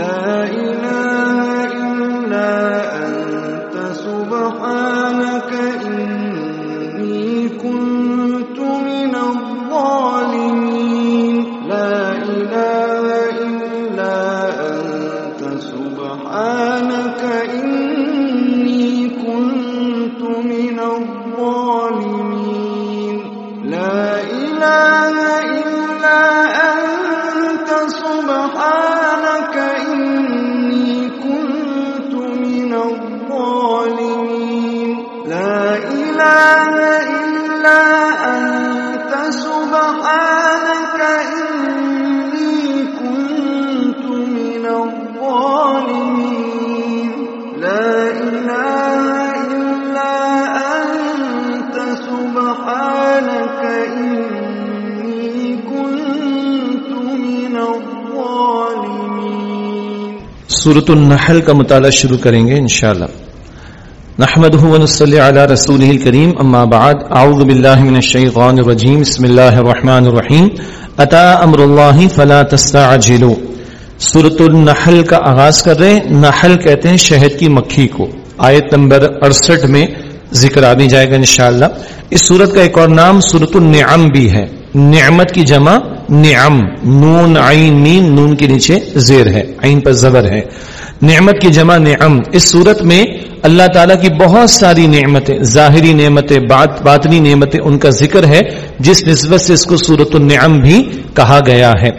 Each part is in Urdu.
لا إله سورت النحل کا مطالعہ شروع کریں گے انشاءاللہ۔ نحمده ونصلي على رسوله الكريم اما بعد اعوذ بالله من الشيطان الرجيم، بسم الله الرحمن الرحيم۔ اتى امر الله، فلا تستعجلوا۔ سورت النحل کا آغاز کر رہے ہیں۔ نحل کہتے ہیں شہد کی مکھی کو۔ آیت نمبر 68 میں ذکر آنے جائے گا انشاءاللہ۔ اس سورت کا ایک اور نام سورت النعم بھی ہے۔ نعمت کی جمع نعم، نون، عین مین نون کے نیچے زیر ہے، عین پر زبر ہے۔ نعمت کی جمع نعم، اس صورت میں اللہ تعالیٰ کی بہت ساری نعمتیں، ظاہری نعمتیں، بات، باطنی نعمتیں ان کا ذکر ہے، جس نسبت سے اس کو سورت النعم بھی کہا گیا ہے۔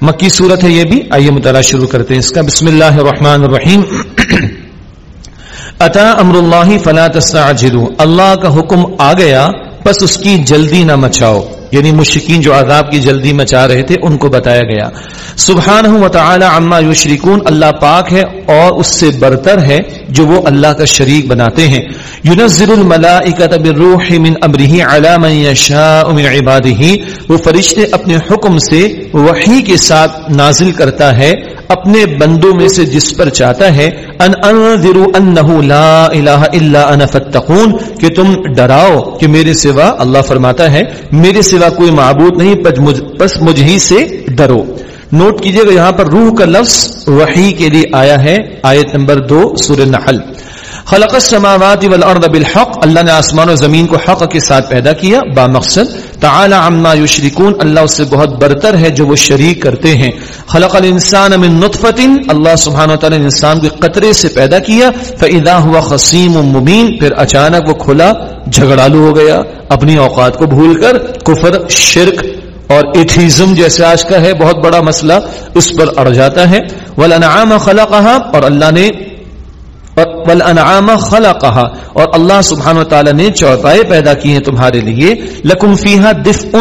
مکی صورت ہے یہ بھی، آئیے مطالعہ شروع کرتے ہیں۔ اس کا بسم اللہ الرحمن الرحیم۔ اتا امر اللہ فلا تستعجلوا اللہ کا حکم آ گیا بس اس کی جلدی نہ مچاؤ۔ یعنی مشکین جو عذاب کی جلدی مچا رہے تھے، ان کو بتایا گیا۔ سبحانہ و تعالی عما یشرکون، اللہ پاک ہے اور اس سے برتر ہے جو وہ اللہ کا شریک بناتے ہیں۔ ينزل الملائکۃ بالروح من امره علی من یشاء من عباده وہ فرشتے اپنے حکم سے وحی کے ساتھ نازل کرتا ہے، اپنے بندوں میں سے جس پر چاہتا ہے۔ ان انذروا انه لا الہ الا انا فاتقون، کہ تم ڈراؤ کہ میرے سوا اللہ فرماتا ہے، میرے سوا کوئی معبود نہیں بس مجھ ہی سے ڈرو۔ نوٹ کیجیے گا یہاں پر روح کا لفظ وحی کے لیے آیا ہے، آیت نمبر دو، سورہ نحل۔ خلق السماوات والارض بالحق، اللہ نے آسمان و زمین کو حق کے ساتھ پیدا کیا، با مقصد تعالی عما یشرکون، اللہ اس سے بہت برتر ہے جو وہ شریک کرتے ہیں۔ خلق الانسان من نطفت اللہ سبحانہ وتعالی نے انسان کو قطرے سے پیدا کیا فاذا هو خصیم مبین پھر اچانک وہ کھلا جھگڑالو ہو گیا۔ اپنی اوقات کو بھول کر کفر، شرک اور ایتھیزم جیسے آج کا ہے، بہت بڑا مسئلہ اس پر اڑ جاتا ہے۔ والانعام خلقها، اور اللہ نے والانعام خلقها اور اللہ سبحانہ و تعالی نے چوپائے پیدا کی ہیں تمہارے لیے، لکم فیہا دفء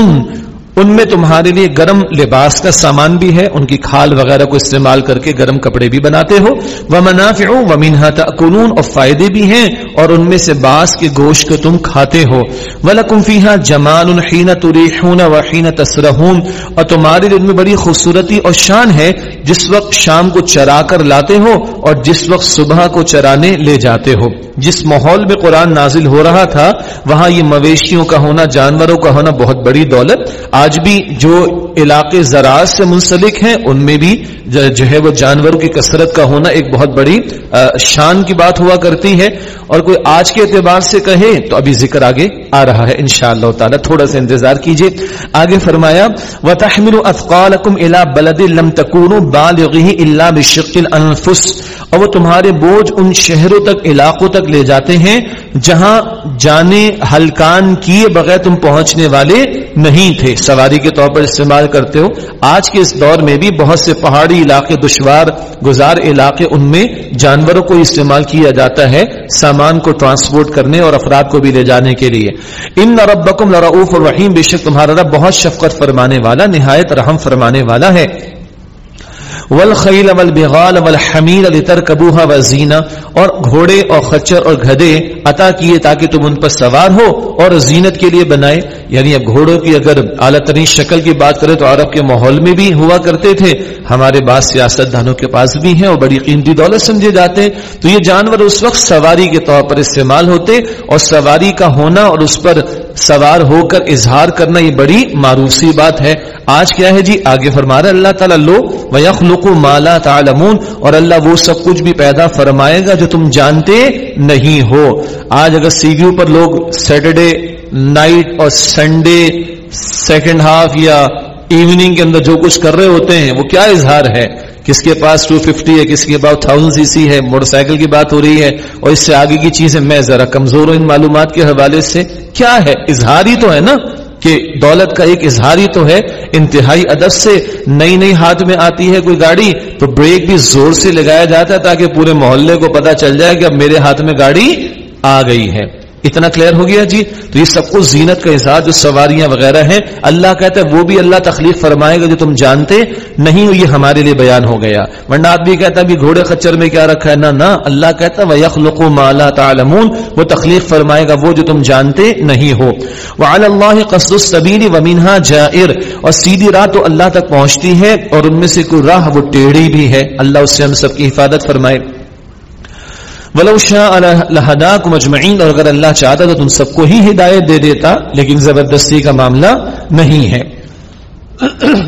ان میں تمہارے لیے گرم لباس کا سامان بھی ہے، ان کی کھال وغیرہ کو استعمال کر کے گرم کپڑے بھی بناتے ہو۔ ومنافع ومنها تاکلون اور فائدے بھی ہیں، اور ان میں سے باس کے گوشت کو تم کھاتے ہو۔ ولکم فیہا جمال حین تریحون وحین تسرحون۔ اور تمہارے لیے ان میں بڑی خوبصورتی اور شان ہے، جس وقت شام کو چرا کر لاتے ہو، اور جس وقت صبح کو چرانے لے جاتے ہو۔ جس ماحول میں قرآن نازل ہو رہا تھا، وہاں یہ مویشیوں کا ہونا، جانوروں کا ہونا بہت بڑی دولت۔ آج بھی جو علاقے زراعت سے منسلک ہیں، ان میں بھی جو ہے وہ جانوروں کی کثرت کا ہونا ایک بہت بڑی شان کی بات ہوا کرتی ہے۔ اور کوئی آج کے اعتبار سے کہے تو ابھی ذکر آگے آ رہا ہے، انشاءاللہ اللہ تعالیٰ۔ تھوڑا سا انتظار کیجیے آگے فرمایا، وَتَحْمِلُ أَثْقَالَكُمْ إِلَى بَلَدٍ لَمْ تَكُونُوا بَالِغِهِ إِلَّا بِشِقِّ الْأَنفُسِ۔ اور وہ تمہارے بوجھ ان شہروں تک، علاقوں تک لے جاتے ہیں، جہاں جانے ہلکان کیے بغیر تم پہنچنے والے نہیں تھے۔ سواری کے طور پر استعمال کرتے ہو۔ آج کے اس دور میں بھی بہت سے پہاڑی علاقے، دشوار گزار علاقے، ان میں جانوروں کو استعمال کیا جاتا ہے، سامان کو ٹرانسپورٹ کرنے اور افراد کو بھی لے جانے کے لیے۔ ان ربکم لرؤوف الرحیم بے شک تمہارا رب بہت شفقت فرمانے والا، نہایت رحم فرمانے والا ہے۔ والخیل والبغال والحمیر لترکبوها وزینا اور گھوڑے اور خچر اور گھدے عطا کیے تاکہ تم ان پر سوار ہو اور زینت کے لیے بنائے۔ یعنی اب گھوڑوں کی اگر اعلیٰ ترین شکل کی بات کریں تو عرب کے ماحول میں بھی ہوا کرتے تھے۔ ہمارے بعض سیاست دانوں کے پاس بھی ہیں اور بڑی قیمتی دولت سمجھے جاتے۔ تو یہ جانور اس وقت سواری کے طور پر استعمال ہوتے اور سواری کا ہونا اور اس پر سوار ہو کر اظہار کرنا یہ بڑی معروسی بات ہے۔ آج کیا ہے جی؟ آگے فرما رہا اللہ تعالیٰ لو ویخلق مالا تعلمون۔ اور اللہ وہ سب کچھ بھی پیدا فرمائے گا جو تم جانتے نہیں ہو۔ آج اگر سی ویو پر لوگ سیٹرڈے نائٹ اور سنڈے سیکنڈ ہاف یا ایوننگ کے اندر جو کچھ کر رہے ہوتے ہیں، وہ کیا اظہار ہے؟ کس کے پاس 250 ہے کس کے پاس تھاؤزینڈ سی سی ہے، موٹر سائیکل کی بات ہو رہی ہے اور اس سے آگے کی چیزیں، میں ذرا کمزور ہوں ان معلومات کے حوالے سے، کیا ہے؟ اظہار ہی تو ہے نا کہ دولت کا ایک اظہار ہی تو ہے، انتہائی ادب سے نئی نئی ہاتھ میں آتی ہے کوئی گاڑی، تو بریک بھی زور سے لگایا جاتا ہے تاکہ پورے محلے کو پتا چل جائے کہ اب میرے ہاتھ میں گاڑی آ گئی ہے۔ اتنا کلیئر ہو گیا جی؟ تو یہ سب کچھ زینت کا اظہار جو سواریاں وغیرہ ہیں، اللہ کہتا ہے وہ بھی اللہ تخلیق فرمائے گا جو تم جانتے نہیں یہ ہمارے لیے بیان ہو گیا۔ ورنہ آدمی کہتا ہے گھوڑے خچر میں کیا رکھا ہے؟ نہ نہ، اللہ کہتا ہے یخلق مالا تعلمون۔ وہ تخلیق فرمائے گا وہ جو تم جانتے نہیں ہو۔ وعلی اللہ قصد السبیل ومنها جائر۔ اور سیدھی راہ تو اللہ تک پہنچتی ہے اور ان میں سے کوئی راہ وہ ٹیڑھی بھی ہے۔ اللہ اس سے ہم سب کی حفاظت فرمائے۔ ولو شاء لهداكم اجمعين، اور اگر اللہ چاہتا تو تم سب کو ہی ہدایت دے دیتا، لیکن زبردستی کا معاملہ نہیں ہے۔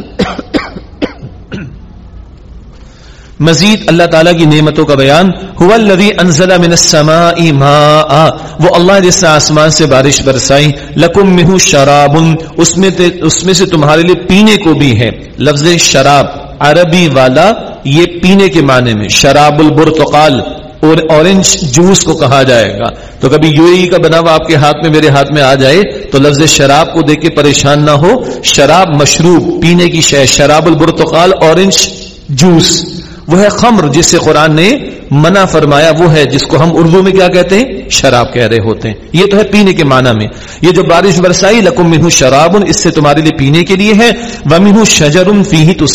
مزید اللہ تعالیٰ کی نعمتوں کا بیان، هو الذي انزل من السماء ماء، وہ اللہ جس نے آسمان سے بارش برسائی، لکم منه شراب، اس میں اس میں سے تمہارے لیے پینے کو بھی ہے۔ لفظ شراب، عربی والا، یہ پینے کے معنی میں، شراب البرتقال اور اورنج جوس کو کہا جائے گا۔ تو کبھی یو ای کا بنا ہوا آپ کے ہاتھ میں میرے ہاتھ میں آ جائے تو لفظ شراب کو دیکھ کے پریشان نہ ہو۔ شراب مشروب، پینے کی شے، شراب البرتقال اورنج جوس وہ ہے خمر جس سے قرآن نے منع فرمایا، وہ ہے جس کو ہم اردو میں کیا کہتے ہیں؟ شراب کہہ رہے ہوتے ہیں۔ یہ تو ہے پینے کے معنی میں۔ یہ جو بارش برسائی، لکم منہ شراب اس سے تمہارے لیے پینے کے لیے ہے۔ وہ شجر فی تو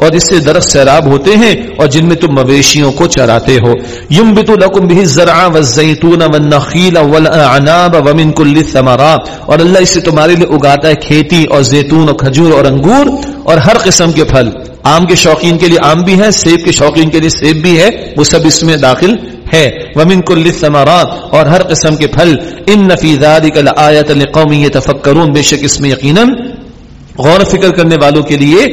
اور اس سے درخت سیراب ہوتے ہیں، اور جن میں تم مویشیوں کو چراتے ہو۔ یم بت الکم بھی ذرا و زیتون و ومن اور اللہ اس سے تمہارے لیے اگاتا ہے کھیتی اور زیتون اور کھجور اور انگور۔ اور ہر قسم کے پھل۔ آم کے شوقین کے لیے آم بھی ہے، سیب کے شوقین کے لیے سیب بھی ہے، وہ سب اس میں داخل ہے۔ ومن کل ثمرات اور ہر قسم کے پھل۔ ان نفی ذالک لآیت لقوم یتفکرون بے شک اس میں یقینا غور فکر کرنے والوں کے لیے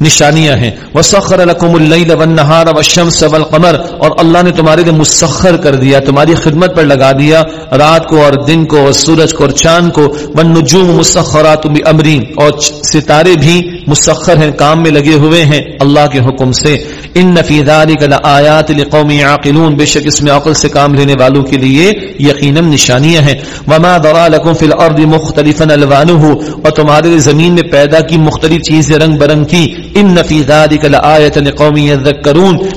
نشانیاں ہیں۔ وسخر لكم الليل والنهار والشمس والقمر اور اللہ نے تمہارے لیے مسخر کر دیا، تمہاری خدمت پر لگا دیا۔ رات کو اور دن کو اور سورج کو اور چاند کو۔ والنجوم مسخرات بامر اور ستارے بھی مسخر ہیں، کام میں لگے ہوئے ہیں اللہ کے حکم سے۔ ان فی ذلک لآیات لقوم يعقلون۔ بے شک اس میں عقل سے کام لینے والوں کے لیے یقینا نشانیاں ہیں۔ وما ذرا لكم في الارض مختلفا الوانه اور تمہارے لیے زمین میں پیدا کی مختلف چیزیں رنگ برنگ کی۔ ان نفی ذلك لآیت لقوم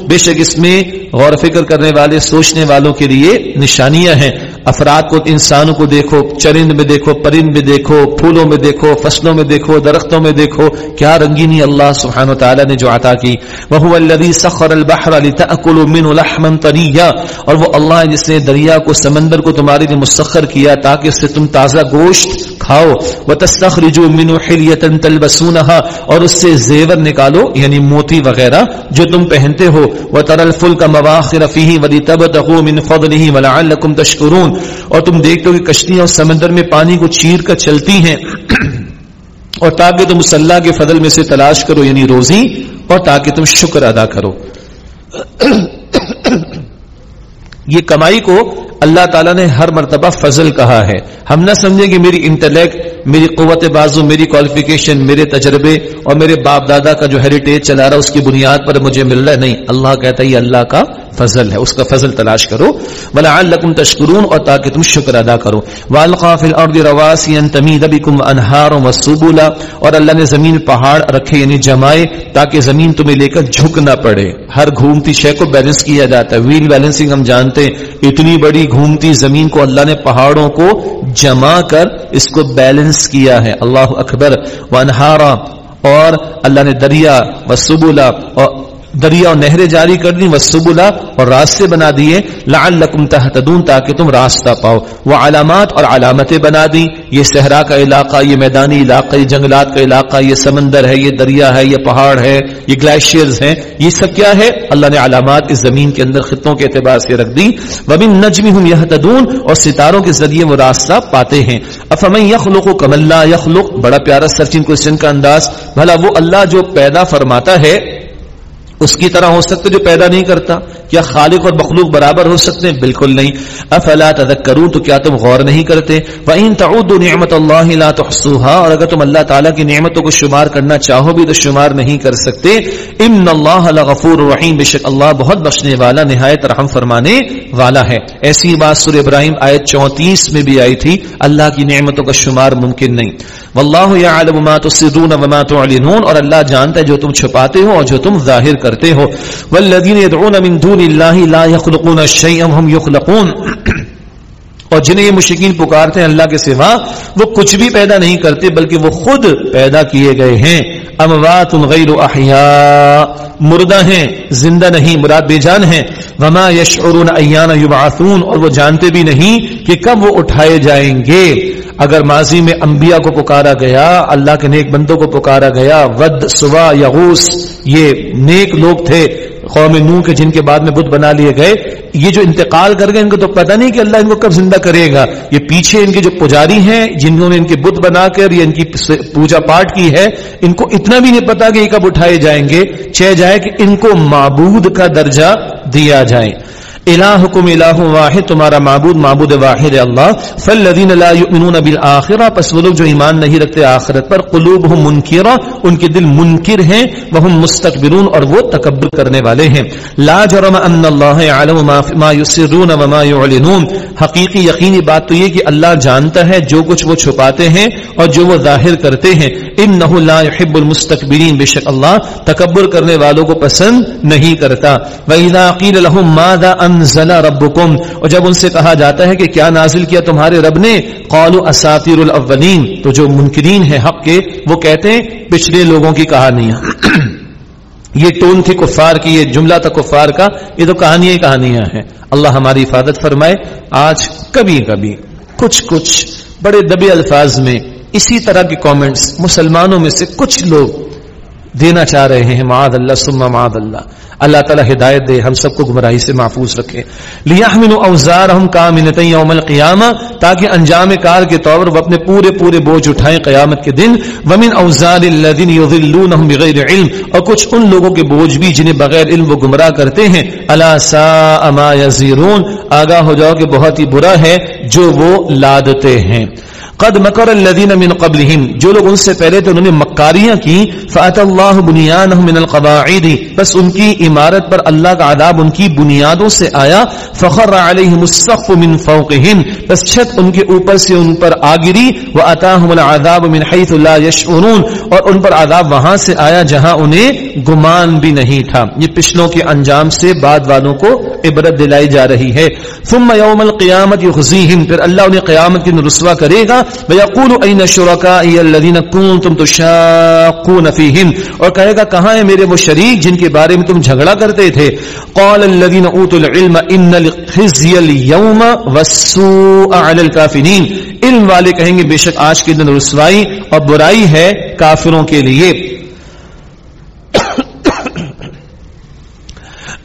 بے شک اس میں غور فکر کرنے والے، سوچنے والوں کے لیے نشانیاں ہیں۔ افراد کو انسانوں کو دیکھو، چرند میں دیکھو، پرند میں دیکھو، پھولوں میں دیکھو، فصلوں میں دیکھو، درختوں میں دیکھو، کیا رنگینی اللہ سبحانہ وتعالی نے جو عطا کی۔ وهو الذي سخر البحر لتاكلوا منه لحما طريا۔ اور وہ اللہ جس نے دریا کو، سمندر کو تمہارے لیے مسخر کیا تاکہ اس سے تم تازہ گوشت کھاؤ۔ وتستخرجوا منه حليه تلبسونها۔ اور اس سے زیور نکالو یعنی موتی وغیرہ، جو تم پہنتے ہو۔ وترى الفلك مواخر فيه ولتبتغوا من فضله ولعلكم تشكرون۔ اور تم دیکھتے ہو کہ کشتیاں اس سمندر میں پانی کو چیر کر چلتی ہیں اور تاکہ تم مسلح کے فضل میں سے تلاش کرو یعنی روزی، اور تاکہ تم شکر ادا کرو۔ یہ کمائی کو اللہ تعالیٰ نے ہر مرتبہ فضل کہا ہے۔ ہم نہ سمجھیں کہ میری انٹلیکٹ میری قوت بازو، میری کوالیفیکیشن میرے تجربے اور میرے باپ دادا کا جو ہیریٹیج چلا رہا، اس کی بنیاد پر مجھے مل رہا ہے۔ نہیں، اللہ کہتا ہے یہ اللہ کا فضل ہے، اس کا فضل تلاش کرو۔ بلا الکم تشکرون اور تاکہ تم شکر ادا کرو۔ والقاف الارض رواسی تمید بكم انہار اور اللہ نے زمین پہاڑ رکھے یعنی جمائے، تاکہ زمین تمہیں لے کر جھک نہ پڑے۔ ہر گھومتی شے کو بیلنس کیا جاتا ہے۔ ویل بیلنسنگ ہم جانتے ہیں، اتنی بڑی گھومتی زمین کو اللہ نے پہاڑوں کو جما کر اس کو بیلنس کیا ہے۔ اللہ اکبر۔ و انہارا اور اللہ نے دریا و سبولا اور دریا اور نہریں جاری کر دی وسبلا اور راستے بنا دیے۔ لعلکم تہتدون تاکہ تم راستہ پاؤ۔ وہ علامات اور علامتیں بنا دی یہ صحرا کا علاقہ، یہ میدانی علاقہ، یہ جنگلات کا علاقہ، یہ سمندر ہے، یہ دریا ہے، یہ پہاڑ ہے، یہ گلیشیئرز ہیں۔ یہ سب کیا ہے؟ اللہ نے علامات اس زمین کے اندر خطوں کے اعتبار سے رکھ دی۔ وبن نجم ہم یہ اور ستاروں کے ذریعے وہ راستہ پاتے ہیں۔ افمن یخلق و کم اللہ یخلق بڑا پیارا سرچن کوشچن کا انداز۔ بھلا وہ اللہ جو پیدا فرماتا ہے اس کی طرح ہو سکتے جو پیدا نہیں کرتا کیا خالق اور مخلوق برابر ہو سکتے ہیں؟ بالکل نہیں۔ افلا تذکرون؟ تو کیا تم غور نہیں کرتے؟ وَإِن تَعُدُّ نِعْمَةَ اللَّهِ لَا تُحْصُوهَا، اور اگر تم اللہ تعالیٰ کی نعمتوں کو شمار کرنا چاہو بھی تو شمار نہیں کر سکتے۔ ان اللہ لغفور رحیم بے شک اللہ بہت بخشنے والا، نہایت رحم فرمانے والا ہے۔ ایسی بات سورہ ابراہیم آیت چونتیس میں بھی آئی تھی۔ اللہ کی نعمتوں کا شمار ممکن نہیں۔ واللہ یعلم ما تسرون وما تعلنون اور اللہ جانتا ہے جو تم چھپاتے ہو اور جو تم ظاہر کرتے ہو والذین يدعون من دون اللہ لا يخلقون شيئا هم يخلقون اور جنہیں یہ مشکین پکارتے ہیں اللہ کے سوا، وہ کچھ بھی پیدا نہیں کرتے، بلکہ وہ خود پیدا کیے گئے ہیں۔ اموات غیر احیاء، مردہ ہیں، زندہ نہیں، مراد بے جان ہیں۔ وما یشعرون ایان یبعثون اور وہ جانتے بھی نہیں کہ کب وہ اٹھائے جائیں گے۔ اگر ماضی میں انبیاء کو پکارا گیا، اللہ کے نیک بندوں کو پکارا گیا، ود سوا یغوس یہ نیک لوگ تھے۔ قوم نو کے جن کے بعد میں بت بنا لیے گئے، یہ جو انتقال کر گئے، ان کو تو پتہ نہیں کہ اللہ ان کو کب زندہ کرے گا۔ یہ پیچھے ان کے جو پجاری ہیں، جنہوں نے ان کے بت بنا کر یا ان کی پوجا پاٹ کی ہے، ان کو اتنا بھی نہیں پتا کہ یہ کب اٹھائے جائیں گے۔ چہ جائے کہ ان کو معبود کا درجہ دیا جائے۔ الہکم الہ واحد، تمہارا معبود معبود واحد اللہ، فالذین لا یؤمنون بالآخرہ، پس وہ لوگ جو ایمان نہیں رکھتے آخرت پر، قلوبہم منکرہ، ان کے دل منکر ہیں، وہم مستقبرون اور وہ تکبر کرنے والے ہیں. لا جرم ان اللہ علم ما یسرون وما یعلنون. حقیقی یقینی بات تو یہ کہ اللہ جانتا ہے جو کچھ وہ چھپاتے ہیں اور جو وہ ظاہر کرتے ہیں. انہو لا يحب المستقبرین بے شک اللہ تکبر کرنے والوں کو پسند نہیں کرتا. وَإِذَا قِيلَ لَهُمْ مَاذَا انزل ربکم، اور جب ان سے کہا جاتا ہے کہ کیا نازل کیا تمہارے رب نے قالوا اساطیر الاولین، تو جو منکرین ہیں حق کے، وہ کہتے ہیں، پچھلے لوگوں کی کہانیاں۔ یہ ٹون تھی کفار کی، یہ جملہ تھا کفار کا، یہ تو کہانیاں کہانیاں ہیں۔ اللہ ہماری حفاظت فرمائے۔ آج کبھی کبھی، کچھ کچھ بڑے دبی الفاظ میں، اسی طرح کے کامنٹس مسلمانوں میں سے کچھ لوگ دینا چاہ رہے ہیں معاد اللہ سما معاد اللہ۔ اللہ تعالیٰ ہدایت دے، ہم سب کو گمراہی سے محفوظ رکھے۔ لیاحملوا اوزارهم كاملة يوم القيامه تاکہ انجام کار کے طور پر وہ اپنے پورے پورے بوجھ اٹھائیں قیامت کے دن۔ ومن اوزار الذين يضلونهم بغیر علم، اور کچھ ان لوگوں کے بوجھ بھی جنہیں بغیر علم وہ گمراہ کرتے ہیں۔ الا ساء ما يزيرون آگاہ ہو جاؤ کہ بہت ہی برا ہے جو وہ لادتے ہیں۔ قد مکر الذين من قبلهم جو لوگ ان سے پہلے تھے، انہوں نے مکاریاں کی۔ فات اللہ بنیانهم من القواعد بس ان کی عمارت پر اللہ کا عذاب ان کی بنیادوں سے آیا۔ فخر عليهم السقف من فوقهم۔ بس چھت ان کے اوپر سے ان پر آ گری۔ واتاهم العذاب من حيث لا يشعرون۔ اور ان پر عذاب وہاں سے آیا جہاں انہیں گمان بھی نہیں تھا۔ یہ پچھلوں کے انجام سے بعد والوں کو عبرت دلائی جا رہی ہے۔ ثم يوم القيامه يخزيهم۔ پھر اللہ انہیں قیامت کے رسوا کرے گا۔ وَيَقُولُ أَيْنَ شُرَكَائِيَ الَّذِينَ كُنْتُمْ تُشَاقُونَ فِيهِمْ؟ اور کہے گا، کہاں ہے میرے وہ شریک جن کے بارے میں تم جھگڑا کرتے تھے؟ قال الذين اوتوا العلم، ان الخزي اليوم والسوء على الكافرين علم والے کہیں گے، بے شک آج کے دن رسوائی اور برائی ہے کافروں کے لیے.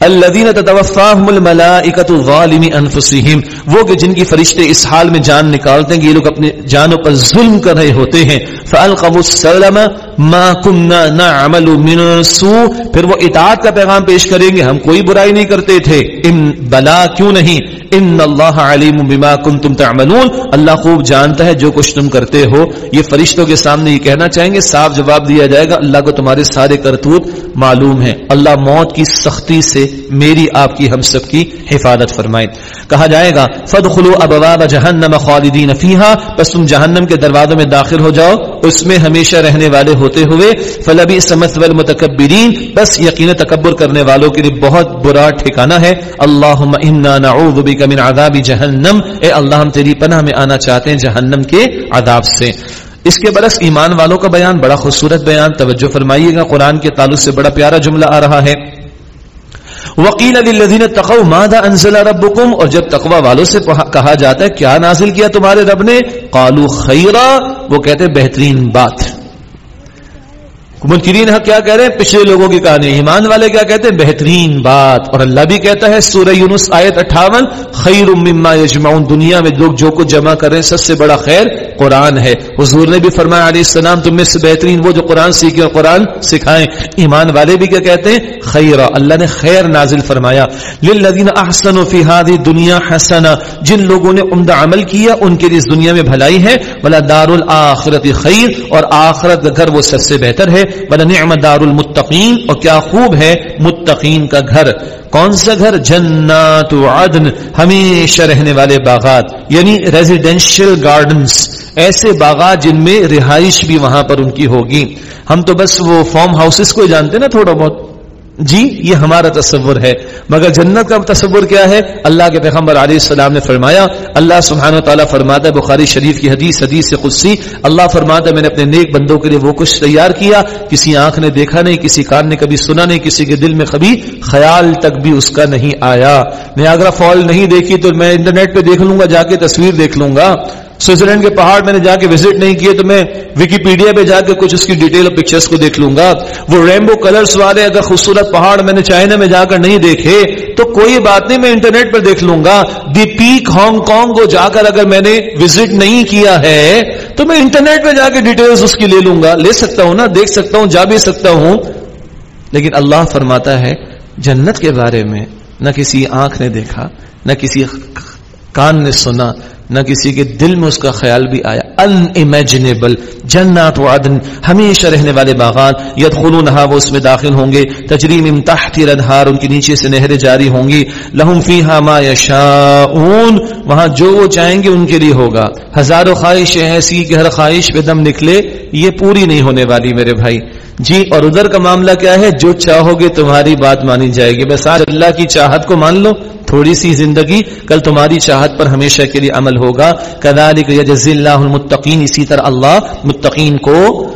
الذين تتوفاهم الملائكه ظالم انفسهم وہ کہ جن کی فرشتے اس حال میں جان نکالتے ہیں کہ یہ لوگ اپنے جانوں پر ظلم کر رہے ہوتے ہیں۔ فالقوا السلام ما كنا نعمل من سوء۔ پھر وہ اطاعت کا پیغام پیش کریں گے، ہم کوئی برائی نہیں کرتے تھے۔ ان بلا کیوں نہیں؟ ان اللہ علیم بما کنتم تعملون۔ اللہ خوب جانتا ہے جو کچھ تم کرتے ہو۔ یہ فرشتوں کے سامنے یہ کہنا چاہیں گے، صاف جواب دیا جائے گا، اللہ کو تمہارے سارے کرتوت معلوم ہے اللہ موت کی سختی سے میری آپ کی ہم سب کی حفاظت فرمائے۔ کہا جائے گا فدخلوا ابواب جہنم خالدین فیہا پس تم جہنم کے دروازوں میں داخل ہو جاؤ۔ اس میں ہمیشہ رہنے والے ہوتے ہوئے۔ فلبی سمت والمتکبرین بس یقین تکبر کرنے والوں کے لیے بہت برا ٹھکانہ ہے۔ اللہم انا نعوذ بک من عذاب جہنم اے اللہ، ہم تیری پناہ میں آنا چاہتے ہیں جہنم کے عذاب سے۔ اس کے برعکس ایمان والوں کا بیان بڑا خوبصورت بیان۔ توجہ فرمائیے گا، قرآن کے تعلق سے بڑا پیارا جملہ آ رہا ہے۔ وکیل علی تقو مادا انزلہ ربکم؟ اور جب تقوا والوں سے کہا جاتا ہے، کیا نازل کیا تمہارے رب نے؟ قالو خیرہ وہ کہتے بہترین بات۔ منکرین حق کیا کہہ رہے ہیں؟ پچھلے لوگوں کی کہانی ایمان والے کیا کہتے ہیں؟ بہترین بات۔ اور اللہ بھی کہتا ہے، سورہ یونس آیت اٹھاون خیر مما یجمعون، دنیا میں لوگ جو کچھ جمع کر رہے ہیں، سب سے بڑا خیر قرآن ہے۔ حضور نے بھی فرمایا علیہ السلام، تم میں سے بہترین وہ جو قرآن سیکھے اور قرآن سکھائیں۔ ایمان والے بھی کیا کہتے ہیں؟ خیر۔ اللہ نے خیر نازل فرمایا۔ للذین احسنوا فی هذه دنیا حسنا، جن لوگوں نے عمدہ عمل کیا، ان کے لیے اس دنیا میں بھلائی ہے۔ ولا دار الاخرت خیر۔ اور آخرت کا گھر وہ سب سے بہتر ہے نعم دار المتقین اور کیا خوب ہے متقین کا گھر۔ کون سا گھر؟ جنات عدن، ہمیشہ رہنے والے باغات یعنی ریزیڈینشل گارڈنز ایسے باغات جن میں رہائش بھی وہاں پر ان کی ہوگی۔ ہم تو بس وہ فارم ہاؤسز کو جانتے نا تھوڑا بہت۔ جی یہ ہمارا تصور ہے۔ مگر جنت کا تصور کیا ہے؟ اللہ کے پیغمبر علیہ السلام نے فرمایا، اللہ سبحانہ و تعالیٰ فرماتا ہے، بخاری شریف کی حدیث حدیث سے قدسی۔ اللہ فرماتا ہے، میں نے اپنے نیک بندوں کے لیے وہ کچھ تیار کیا۔ کسی آنکھ نے دیکھا نہیں، کسی کان نے کبھی سنا نہیں، کسی کے دل میں کبھی خیال تک بھی اس کا نہیں آیا۔ میں اگر فال نہیں دیکھی تو میں انٹرنیٹ پہ دیکھ لوں گا، جا کے تصویر دیکھ لوں گا۔ سوئٹزرلینڈ کے پہاڑ میں نے جا کے وزٹ نہیں کیے تو میں وکیپیڈیا پہ جا کے کچھ اس کی ڈیٹیل اور پکچرز کو دیکھ لوں گا۔ وہ ریمبو کلرز والے اگر خوبصورت پہاڑ میں نے چائنا میں جا کر نہیں دیکھے تو کوئی بات نہیں، میں انٹرنیٹ پر دیکھ لوں گا۔ دی پیک ہانگ کانگ کو جا کر اگر میں نے وزٹ نہیں کیا ہے تو میں انٹرنیٹ پہ جا کے ڈیٹیلز اس کی لے لوں گا۔ لے سکتا ہوں نا، دیکھ سکتا ہوں، جا بھی سکتا ہوں۔ لیکن اللہ فرماتا ہے، جنت کے بارے میں نہ کسی آنکھ نے دیکھا، نہ کسی کان نے سنا نہ کسی کے دل میں اس کا خیال بھی آیا۔ ان امیجنیبل جنات وعدن ہمیشہ رہنے والے باغات یدخلونها وہ اس میں داخل ہوں گے۔ تجریم من تحت الانہار ان کے نیچے سے نہریں جاری ہوں گی۔ لہم فیہا ما یشاؤون وہاں جو وہ چاہیں گے ان کے لیے ہوگا۔ ہزاروں خواہش ایسی کہ ہر خواہش پہ دم نکلے۔ یہ پوری نہیں ہونے والی میرے بھائی۔ جی اور ادھر کا معاملہ کیا ہے؟ جو چاہو گے تمہاری بات مانی جائے گی۔ بس آج اللہ کی چاہت کو مان لو۔ تھوڑی سی زندگی، کل تمہاری چاہت پر ہمیشہ کے لیے عمل ہوگا۔ کدالک یجزی اللہ المتقین، اسی طرح اللہ متقین کو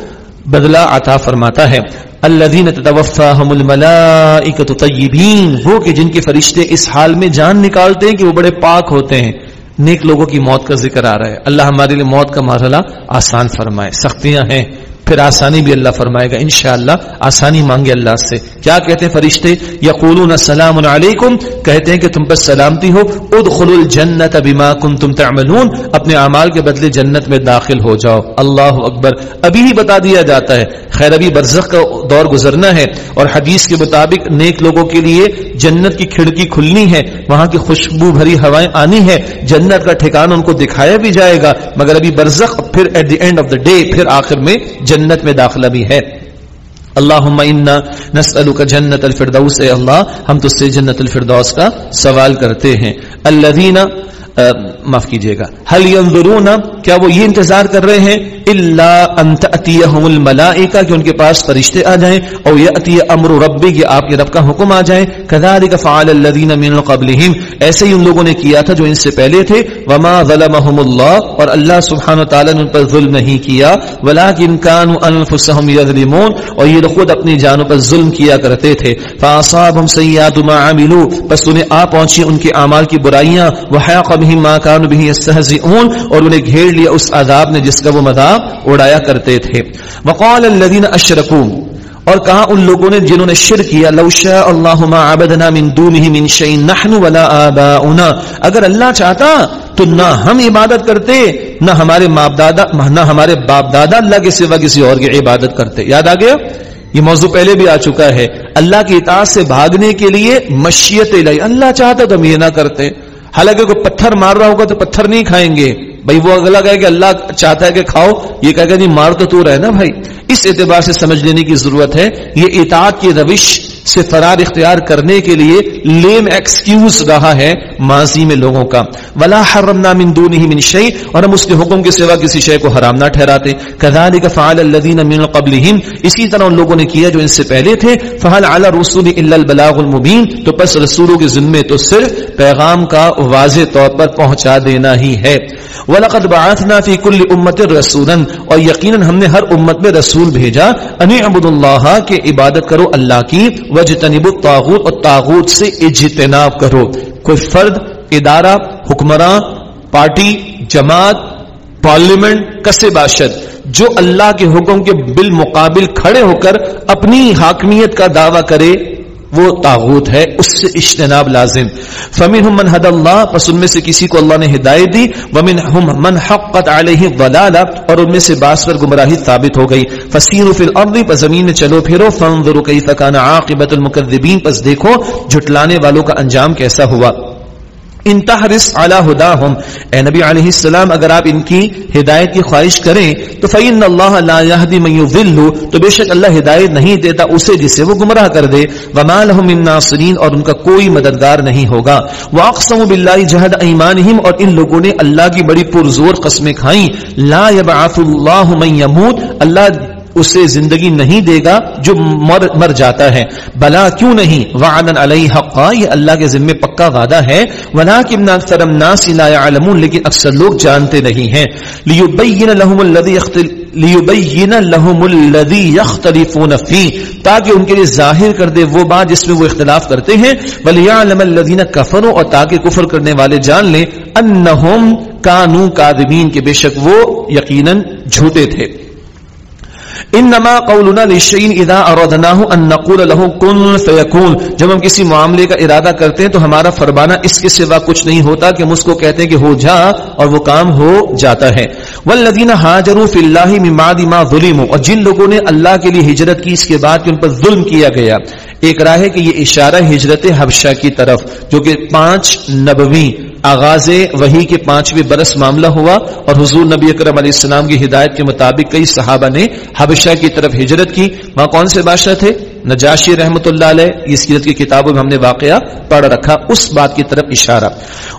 بدلہ عطا فرماتا ہے۔ الذين تتوفاهم الملائكه طيبين وہ کہ جن کے فرشتے اس حال میں جان نکالتے ہیں کہ وہ بڑے پاک ہوتے ہیں۔ نیک لوگوں کی موت کا ذکر آ رہا ہے۔ اللہ ہمارے لیے موت کا مرحلہ آسان فرمائے۔ سختیاں ہیں۔ پھر آسانی بھی اللہ فرمائے گا، انشاءاللہ، آسانی مانگے اللہ سے۔ کیا کہتے ہیں فرشتے؟ یقولون السلام علیکم، کہتے ہیں کہ تم پر سلامتی ہو ادخل الجنت بما کنتم تعملون۔ اپنے اعمال کے بدلے جنت میں داخل ہو جاؤ۔ اللہ اکبر۔ ابھی ہی بتا دیا جاتا ہے۔ خیر، ابھی برزخ کا دور گزرنا ہے اور حدیث کے مطابق نیک لوگوں کے لیے جنت کی کھڑکی کھلنی ہے، وہاں کی خوشبو بھری ہوائیں آنی ہے جنت کا ٹھکان ان کو دکھایا بھی جائے گا، مگر ابھی برزخ، پھر at the end of the day پھر آخر میں جنت میں داخلہ بھی ہے۔ اللہم انا نسألک جنت الفردوس، اے اللہ، ہم تو سے جنت الفردوس کا سوال کرتے ہیں۔ الذین معاف کیجیے گا۔ حل ينظرون؟ کیا وہ یہ انتظار کر رہے ہیں؟ الا ان تاتيهم الملائکہ کہ ان کے پاس فرشتے آ جائیں او یاتی امر ربی کہ آپ کے رب کا حکم آ جائے كذلك فعل الذين من قبلهم، ایسے ہی ان لوگوں نے کیا تھا جو ان سے پہلے تھے۔ وما ظلمهم الله، اور اللہ سبحانہ وتعالی نے ان پر ظلم نہیں کیا۔ ولكن كانوا انفسهم يظلمون، اور یہ خود اپنی جانوں پر ظلم کیا کرتے تھے۔ فاصابهم سيئات ما عملوا، بس انہیں آ پہنچی ان کے اعمال کی برائیاں۔ وحاق بهم ما كانوا به يستهزئون اور انہیں گھیر لیا اس عذاب نے جس کا وہ مذاق اڑایا کرتے تھے۔ وقال الذين اشركوا اور کہا ان لوگوں نے جنہوں نے شرک کیا، لو شاء الله ما عبدنا من دونه من شيء نحن ولا آباؤنا۔ اگر اللہ چاہتا تو نہ ہم عبادت کرتے، نہ ہمارے باپ دادا، نہ ہمارے باپ دادا اللہ کے سوا کسی اور کی عبادت کرتے۔ یاد آ گیا؟ یہ موضوع پہلے بھی آ چکا ہے۔ اللہ کی اطاعت سے بھاگنے کے لیے مشیت الہی، اللہ چاہتا تو ہم یہ نہ کرتے۔ حالانکہ کوئی پتھر مار رہا ہوگا تو پتھر نہیں کھائیں گے۔ بھائی وہ اگلا کہ اللہ چاہتا ہے کہ کھاؤ، یہ کہا کہ نہیں، مار تو تو رہے نا بھائی۔ اس اعتبار سے سمجھ لینے کی ضرورت ہے، یہ اطاعت کی روش سے فرار اختیار کرنے کے لیے لیم ایکسکیوز رہا ہے ماضی میں لوگوں کا۔ ولا حرمنا من دونه من شيء۔ اور ہم اس کے حکم کے سوا کسی شے کو حرام نہ ٹھہراتے۔ كذلك فعل الذين من قبلهم۔ اسی طرح ان لوگوں نے کیا جو ان سے پہلے تھے۔ فهل على الرسول الا البلاغ المبين۔ تو پس رسولوں کے ذمے تو صرف پیغام کا واضح طور پر پہنچا دینا ہی ہے۔ وَلَقَدْ بَعَثْنَا فِي كُلِّ أُمَّةٍ رَسُولًا۔ اور یقیناً ہم نے ہر امت میں رسول بھیجا۔ ان عبد اللہ کے عبادت کرو اللہ کی۔ وج تنب اور تاغوت سے اجتناب کرو۔ کوئی فرد، ادارہ، حکمراں، پارٹی، جماعت، پارلیمنٹ کسے باشد، جو اللہ کے حکم کے بالمقابل کھڑے ہو کر اپنی حاکمیت کا دعویٰ کرے وہ تاغوت ہے، اس سے اجتناب لازم۔ فمن من حد اللہ پس ان میں سے کسی کو اللہ نے ہدایت دی۔ ومن من حقت علیہ ولالا اور ان میں سے باس پر گمراہی ثابت ہو گئی۔ فصیر فی الارض پس زمین میں چلو پھرو۔ فانظروا کیف کان عاقبت المکذبین پس دیکھو جھٹلانے والوں کا انجام کیسا ہوا۔ انتہرس اعلی ہدا اے نبی علیہ السلام، اگر آپ ان کی ہدایت کی خواہش کریں، تو فعین اللہ لا من يضل۔ تو بے شک اللہ ہدایت نہیں دیتا، اسے جسے وہ گمراہ کر دے۔ وما لهم من ناصرین اور ان کا کوئی مددگار نہیں ہوگا۔ واقسموا بالله جهد ایمانهم اور ان لوگوں نے اللہ کی بڑی پرزور قسمیں کھائیں۔ لا يبعث الله من يموت۔ اللہ اسے زندگی نہیں دے گا جو مر مر جاتا ہے۔ بلا کیوں نہیں؟ وعدن علیہ حقا، یہ اللہ کے ذمہ پکا وعدہ ہے۔ ولکن اکثر الناس لا يعلمون، لیکن اکثر لوگ جانتے نہیں ہیں۔ لیبین لهم الذي لیبین لهم الذي يختلفون فيه تاکہ ان کے لیے ظاہر کر دے وہ بات جس میں وہ اختلاف کرتے ہیں۔ وليعلم الذين كفروا اور تاکہ کفر کرنے والے جان لیں۔ انہم کانوا کاذبین، کہ بے شک وہ یقینا جھوٹے تھے۔ انما قولنا للشيء اذا اردناه ان نقول له كن فيكون۔ جب ہم کسی معاملے کا ارادہ کرتے ہیں تو ہمارا فرمانا اس کے سوا کچھ نہیں ہوتا کہ ہم اس کو کہتے ہیں کہ ہو جا اور وہ کام ہو جاتا ہے۔ والذین هاجروا في الله من بعد ما ظلموا۔ اور جن لوگوں نے اللہ کے لیے ہجرت کی، اس کے بعد کہ ان پر ظلم کیا گیا۔ ایک راہ ہے کہ یہ اشارہ ہجرت حبشہ کی طرف، جو کہ پانچ نبوی آغاز وہی کے پانچویں برس معاملہ ہوا اور حضور نبی اکرم علیہ السلام کی ہدایت کے مطابق کئی صحابہ نے حبشہ کی طرف ہجرت کی۔ وہاں کون سے بادشاہ تھے؟ نجاشی رحمت اللہ علیہ۔ اس سیرت کی کتابوں میں ہم نے واقعہ پڑھ رکھا۔ اس بات کی طرف اشارہ۔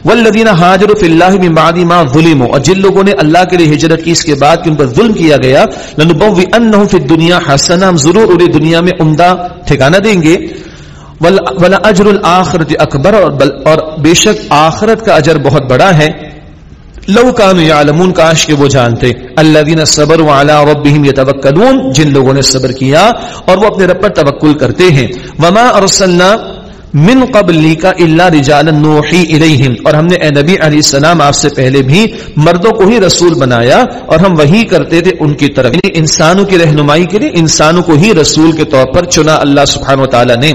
والذین حاجروا فی اللہ من بعد ما ظلموا۔ اور جن لوگوں نے اللہ کے لیے ہجرت کی، اس کے بعد کہ ان پر ظلم کیا گیا لنبوئنہم فی الدنیا حسنہ ہم ضرور انہیں دنیا میں عمدہ ٹھکانہ دیں گے۔ ولا اجر الآخرت اکبر اور بے شک آخرت کا اجر بہت بڑا ہے۔ لو کان یعلمون کاش کے وہ جانتے۔ الذین صبروا على ربهم يتوکلون جن لوگوں نے صبر کیا اور وہ اپنے رب پر توکل کرتے ہیں۔ وما ارسلنا من قبل کا اللہ رجال نوحی الیہم۔ اور ہم نے اے نبی علیہ السلام آپ سے پہلے بھی مردوں کو ہی رسول بنایا اور ہم وہی کرتے تھے ان کی طرف۔ یعنی انسانوں کی رہنمائی کے لیے انسانوں کو ہی رسول کے طور پر چنا اللہ سبحانہ و تعالی نے۔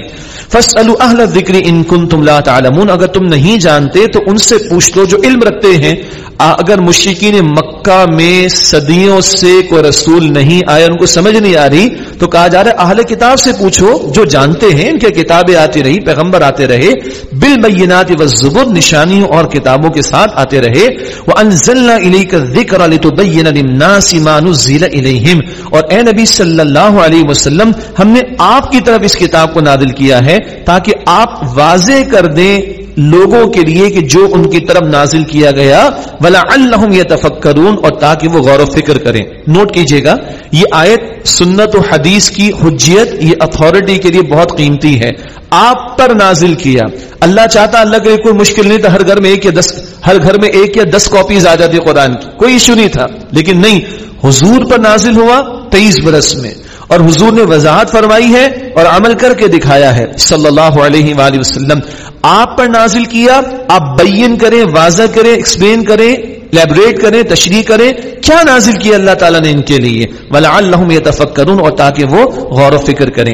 فاسالوا اهل الذکر ان کنتم لا تعلمون۔ اگر تم نہیں جانتے تو ان سے پوچھ لو جو علم رکھتے ہیں۔ اگر مشرقین مکہ میں صدیوں سے کوئی رسول نہیں آیا ان کو سمجھ نہیں آ رہی تو کہا جا رہا ہے اہل کتاب سے پوچھو جو جانتے ہیں، ان کے کتابیں آتی رہی، پیغمبر پیغمبر آتے رہے بالبینات والزبر نشانیوں اور کتابوں کے ساتھ آتے رہے وانزلنا الیک الذکر لتبین للناس ما نزل الیہم اور اے نبی صلی اللہ علیہ وسلم، ہم نے آپ کی طرف اس کتاب کو نازل کیا ہے تاکہ آپ واضح کر دیں لوگوں کے لیے کہ جو ان کی طرف نازل کیا گیا ولا اللہ تفکرون اور تاکہ وہ غور و فکر کریں۔ نوٹ کیجیے گا، یہ آیت سنت و حدیث کی حجیت، یہ اتھارٹی کے لیے بہت قیمتی ہے۔ آپ پر نازل کیا۔ اللہ چاہتا اللہ کے کوئی مشکل نہیں تھا، ہر گھر میں ایک یا دس ہر گھر میں ایک یا دس کاپیز آ جاتی قرآن کی۔ کوئی ایشو نہیں تھا۔ لیکن نہیں، حضور پر نازل ہوا تیئیس برس میں۔ اور حضور نے وضاحت فرمائی ہے اور عمل کر کے دکھایا ہے۔ صلی اللہ علیہ وآلہ وسلم، آپ پر نازل کیا، آپ بین کریں، واضح کریں ایکسپلین کریں لیبریٹ کریں، تشریح کریں۔ کیا نازل کیا اللہ تعالیٰ نے ان کے لیے؟ ولا اللہ يتفکرون اور تاکہ وہ غور و فکر کریں۔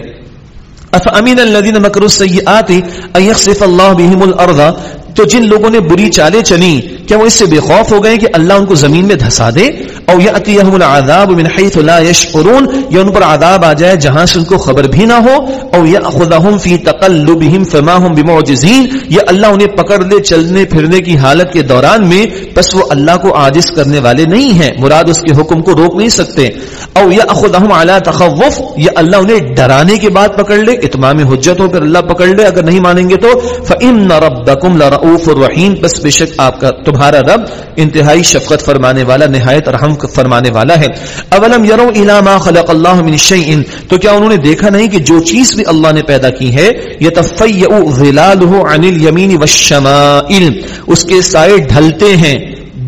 اف امین الذين مكروا السيئات ان يخسف الله بهم الارض تو جن لوگوں نے بری چالیں چلی کیا وہ اس سے بے خوف ہو گئے کہ اللہ ان کو زمین میں دھسا دے؟ او یاتیہم العذاب من حيث لا يشعرون یا ان پر عذاب آ جائے جہاں سے ان کو خبر بھی نہ ہو؟ او یاخذہم فی تقلبہم فما هم بمعجزین، یا اللہ انہیں پکڑ لے چلنے پھرنے کی حالت کے دوران میں، بس وہ اللہ کو عاجز کرنے والے نہیں ہیں، مراد اس کے حکم کو روک نہیں سکتے۔ او یاخذہم علی تخوف، یا اللہ انہیں ڈرانے کے بعد پکڑ لے، اتمام حجت ہو پھر اللہ پکڑ لے، اگر نہیں مانیں گے تو۔ فان ربکم لرؤوف الرحیم، بس بے شک آپ کا تمہارا رب انتہائی شفقت فرمانے والا، نہایت رحم فرمانے والا ہے۔ اولم یرو الی ما خلق اللہ من شیء تو کیا انہوں نے دیکھا نہیں کہ جو چیز بھی اللہ نے پیدا کی ہے یتفیع ظلالہ عن الیمین والشمائل، اس کے سائے ڈھلتے ہیں،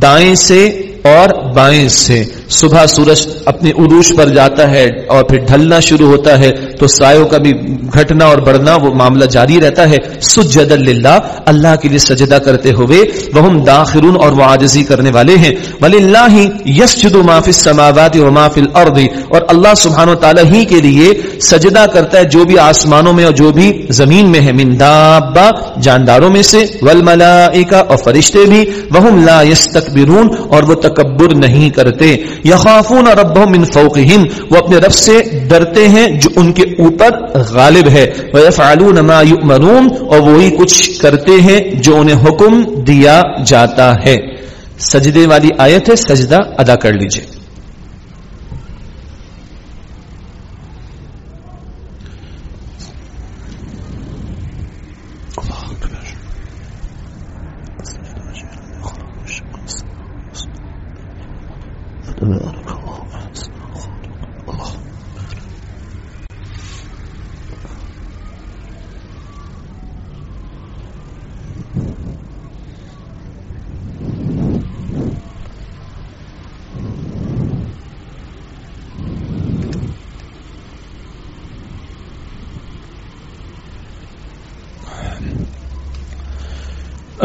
دائیں سے اور بائیں سے۔ صبح سورج اپنے عروج پر جاتا ہے اور پھر ڈھلنا شروع ہوتا ہے تو سایوں کا بھی گھٹنا اور بڑھنا وہ معاملہ جاری رہتا ہے۔ سجد اللہ اللہ کے لیے سجدہ کرتے ہوئے وہ داخرون اور معاجزی کرنے والے ہیں۔ ولی اللہ یسجد ما فی السماوات و ما فی الارض۔ اور اللہ سبحانہ و تعالی ہی کے لیے سجدہ کرتا ہے جو بھی آسمانوں میں اور جو بھی زمین میں ہے۔ من دابا جانداروں میں سے۔ والملائکہ اور فرشتے بھی۔ وہم لا یستکبرون اور وہ تکبر نہیں کرتے۔ یخافون ربهم من فوقهم وہ اپنے رب سے ڈرتے ہیں جو ان کے اوپر غالب ہے۔ ويفعلون ما یؤمرون اور وہی کچھ کرتے ہیں جو انہیں حکم دیا جاتا ہے۔ سجدے والی آیت ہے، سجدہ ادا کر لیجیے۔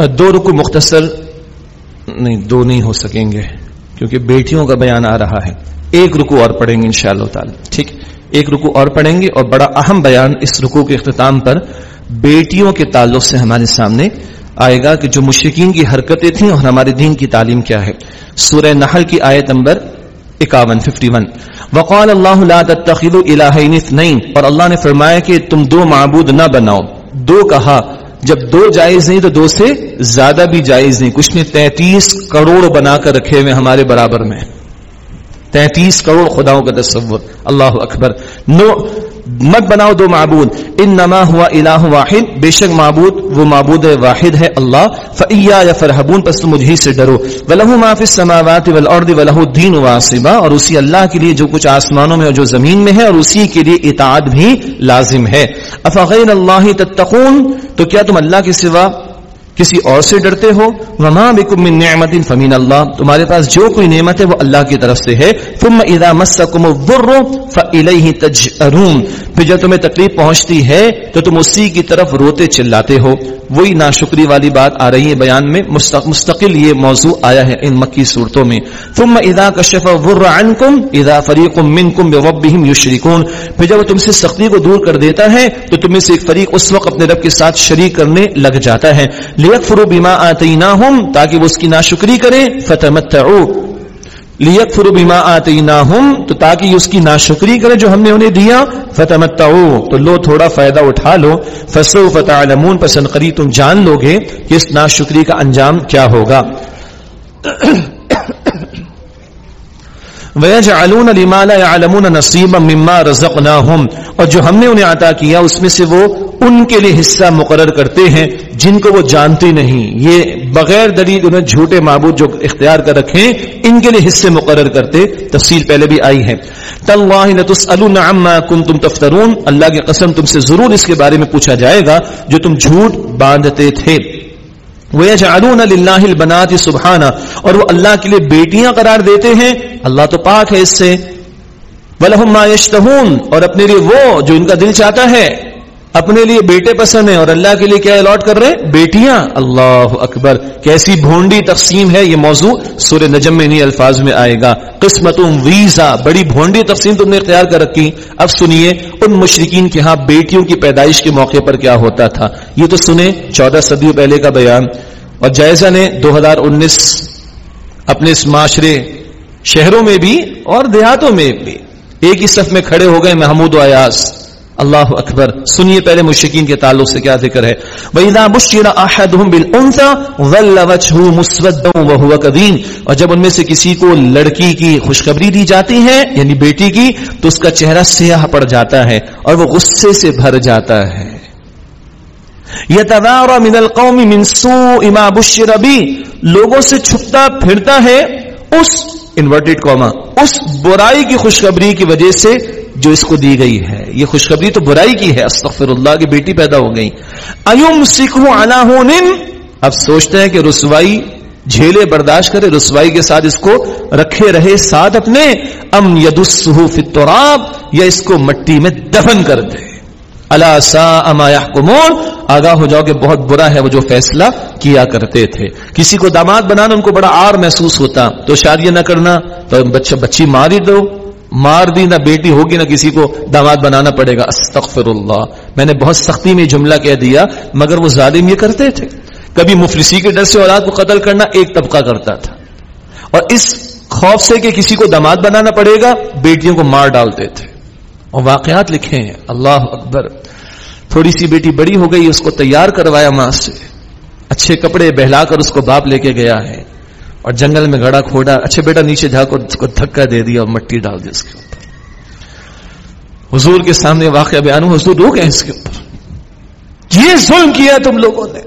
دو رکو مختصر، نہیں، دو نہیں ہو سکیں گے، کیونکہ بیٹیوں کا بیان آ رہا ہے۔ ایک رکو اور پڑھیں گے ان شاء اللہ تعالی، ٹھیک؟ ایک رکو اور پڑھیں گے اور بڑا اہم بیان اس رکو کے اختتام پر بیٹیوں کے تعلق سے ہمارے سامنے آئے گا کہ جو مشرقین کی حرکتیں تھیں اور ہمارے دین کی تعلیم کیا ہے۔ سورہ نحل کی آیت نمبر اکاون، ففٹی ون۔ وقال اللہ لا تتخذوا الہین اثنین، اور اللہ نے فرمایا کہ تم دو معبود نہ بناؤ۔ دو کہا جب دو جائز نہیں تو دو سے زیادہ بھی جائز نہیں کچھ نے تینتیس کروڑ بنا کر رکھے ہوئے ہمارے برابر میں۔ تینتیس کروڑ خداؤں کا تصور۔ اللہ اکبر۔ نو مت بناؤ دو معبود۔ ان نما ہوا الہ واحد، بے شک معبود، وہ معبود واحد ہے اللہ۔ فیا یا فرحبون پس تم مجھے سے ڈرو۔ ولہ ما فی السماوات والارض ولہ الدین واسبا۔ اور اسی اللہ کے لیے جو کچھ آسمانوں میں اور جو زمین میں ہے، اور اسی کے لیے اطاعت بھی لازم ہے۔ افغیر اللہ تتقون؟ تو کیا تم اللہ کے سوا کسی اور سے ڈرتے ہو؟ وما بكم من نعمت فمن اللہ تمہارے پاس جو کوئی نعمت ہے وہ اللہ کی طرف سے ہے۔ ثم اذا مسكم الضر فاليه تجرون پھر جب تمہیں تکلیف پہنچتی ہے تو تم اسی کی طرف روتے چلاتے ہو۔ وہی ناشکری والی بات آ رہی ہے بیان میں۔ مستقل یہ موضوع آیا ہے ان مکی صورتوں میں۔ ثم اذا كشف الضر عنكم اذا فريق منكم بربهم يشركون۔ پھر جب وہ تم سے سختی کو دور کر دیتا ہے تو تم میں سے ایک فریق اس وقت اپنے رب کے ساتھ شریک کرنے لگ جاتا ہے۔ لیکفروا بما آتیناہم تاکہ وہ اس کی ناشکری کریں، فتمتعوا۔ لیکفروا بما آتیناہم تو تاکہ اس کی ناشکری کریں جو ہم نے انہیں دیا۔ فتمتعو تو لو تھوڑا فائدہ اٹھا لو۔ فسو فتعلمون پسند قریب تم جان لوگے کہ اس ناشکری کا انجام کیا ہوگا۔ وَيَجْعَلُونَ لِمَا لَا يَعْلَمُونَ نَصِيبًا مِمَّا رَزَقْنَاهُمْ اور جو ہم نے انہیں عطا کیا اس میں سے وہ ان کے لیے حصہ مقرر کرتے ہیں جن کو وہ جانتے نہیں۔ یہ بغیر دلیل انہیں جھوٹے معبود جو اختیار کر رکھیں ان کے لیے حصے مقرر کرتے۔ تفصیل پہلے بھی آئی ہے۔ تَاللَّهِ لَتُسْأَلُونَ عَمَّا كُنْتُمْ تَفْتَرُونَ۔ اللہ کی قسم تم سے ضرور اس کے بارے میں پوچھا جائے گا جو تم جھوٹ باندھتے تھے۔ وَيَجْعَلُونَ لِلَّهِ الْبَنَاتِ سُبْحَانَ اور وہ اللہ کے لیے بیٹیاں قرار دیتے ہیں۔ اللہ تو پاک ہے اس سے۔ وَلَهُمْ مَا يَشْتَهُونَ اور اپنے لیے وہ جو ان کا دل چاہتا ہے۔ اپنے لیے بیٹے پسند ہیں اور اللہ کے لیے کیا الاٹ کر رہے بیٹیاں۔ اللہ اکبر۔ کیسی بھونڈی تقسیم ہے یہ موضوع سورہ نجم میں انہیں الفاظ میں آئے گا۔ قسمت ویزا، بڑی بھونڈی تقسیم تم نے اختیار کر رکھی۔ اب سنیے ان مشرقین کے ہاں بیٹیوں کی پیدائش کے موقع پر کیا ہوتا تھا۔ یہ تو سنیں، چودہ صدیوں پہلے کا بیان۔ اور جائزہ نے دو ہزار انیس اپنے اس معاشرے شہروں میں بھی اور دیہاتوں میں بھی۔ ایک ہی صف میں کھڑے ہو گئے محمود و ایاس اللہ اکبر، سنیے پہلے مشکین کے تعلق سے کیا ذکر ہے۔ وَإِذَا بُشِّرَ أَحَدُهُمْ بِالْأُنْثَى ظَلَّ وَجْهُ مُسْوَدًّا وَهُوَ كَظِيمٌ اور جب ان میں سے کسی کو لڑکی کی خوشخبری دی جاتی ہے یعنی بیٹی کی، تو اس کا چہرہ سیاہ پڑ جاتا ہے اور وہ غصے سے بھر جاتا ہے۔ يَتَوَارَ مِنَ الْقَوْمِ مِنْ سُوءِ مَا بُشِّرَ بِهِ۔ لوگوں سے چھپتا پھرتا ہے اس انورٹڈ کوما، اس برائی کی خوشخبری کی وجہ سے جو اس کو دی گئی ہے۔ یہ خوشخبری تو برائی کی ہے استغفر اللہ کی بیٹی پیدا ہو گئی ایوم سکھو انا اب سوچتے ہیں کہ رسوائی جھیلے برداشت کرے، رسوائی کے ساتھ اس کو رکھے رہے ساتھ اپنے۔ ام یدسہ فی التراب، یا اس کو مٹی میں دفن کر دے۔ اللہ سا اما یحکمون۔ آگاہ ہو جاؤ کہ بہت برا ہے وہ جو فیصلہ کیا کرتے تھے۔ کسی کو داماد بنانا ان کو بڑا آر محسوس ہوتا۔ تو شادی نہ کرنا، تو بچہ بچی مار ہی دو۔ مار دی نہ بیٹی ہوگی نہ کسی کو داماد بنانا پڑے گا۔ استغفر اللہ میں نے بہت سختی میں جملہ کہہ دیا، مگر وہ ظالم یہ کرتے تھے۔ کبھی مفلسی کے ڈر سے اولاد کو قتل کرنا ایک طبقہ کرتا تھا۔ اور اس خوف سے کہ کسی کو داماد بنانا پڑے گا، بیٹیوں کو مار ڈالتے تھے۔ اور واقعات لکھے ہیں۔ اللہ اکبر۔ تھوڑی سی بیٹی بڑی ہو گئی، اس کو تیار کروایا ماں سے۔ اچھے کپڑے بہلا کر اس کو باپ لے کے گیا ہے۔ اور جنگل میں گڑا کھوڑا، اچھے بیٹا نیچے جا کر اس کو دھکا دے دیا اور مٹی ڈال دی اس کے اوپر۔ حضور کے سامنے واقعہ بیان ہو حضور رو گئے اس کے اوپر۔ یہ ظلم کیا تم لوگوں نے؟